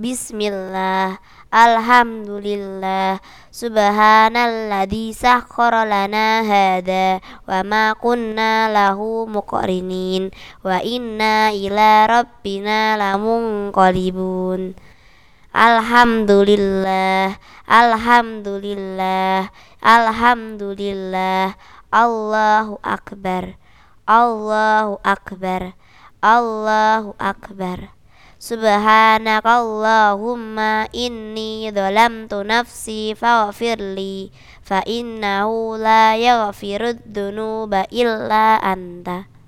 Bismillah Alhamdulillah Subhanalladzi sakhkhara lana hada wa ma kunna lahu muqrinin wa inna ila rabbina lamunqalibun. Alhamdulillah Alhamdulillah Alhamdulillah Allahu akbar Allahu akbar Allahu akbar Subhanakallahumma inni dhalamtu nafsi faghfirli fa innahu la yaghfirud dunuba illa anta